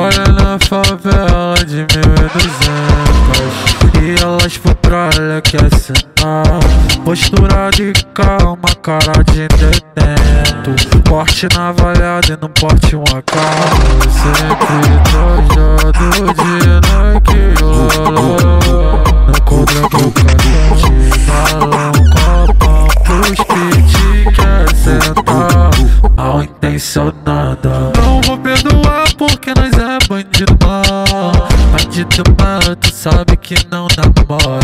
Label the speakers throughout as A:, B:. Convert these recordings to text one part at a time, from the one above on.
A: Olha na favela de mil e duzentas. E elas por tralha quer sentar Postura de calma, cara de detento. Porte navalhado e não porte um AK Sempre trajado de Nike Lolo No contra boca quente Balão, copão pros pit quer sentar. Mal intencionada que não namora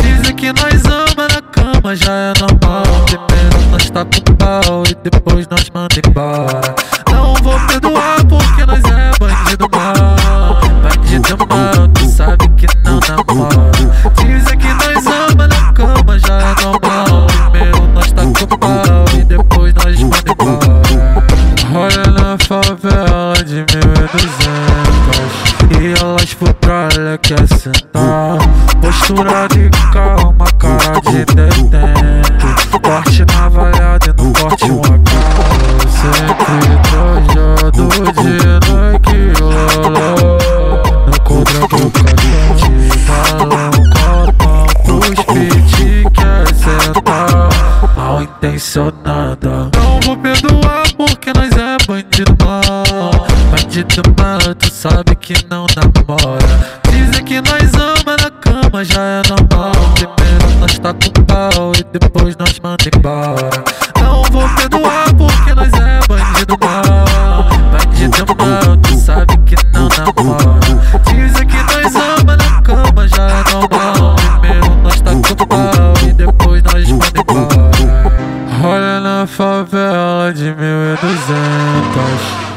A: Dizem que nós ama na cama, já é normal. Primeiro nós tá com pau e depois nós manda embora. Não vou perdoar porque nós é bandido mal Bandido mal, tu sabe que não namora Dizem que nós ama na cama, já é normal. Primeiro nós tá com pau e depois nós manda embora. Olha na favela de mil e elas por tralha quer sentar. Postura de calma, cara de detento. Corte navalhado e não corte um AK Sempre trajado de Nike Lolo No contra boca quente Balão, copão pros pit quer sentar. Mal intencionada. Não vou perdoar porque nós é bandido mal Bandido mal, tu sabe que não namora. Dizem que nós ama na cama, já é normal. Primeiro nós tá com pau e depois nós manda embora. Não vou perdoar porque nós é bandido mal Bandido mal, tu sabe que não namora. Dizem que nós ama na cama, já é normal. Primeiro nós tá com pau e depois nós manda embora. Olha na favela de mil e duzentas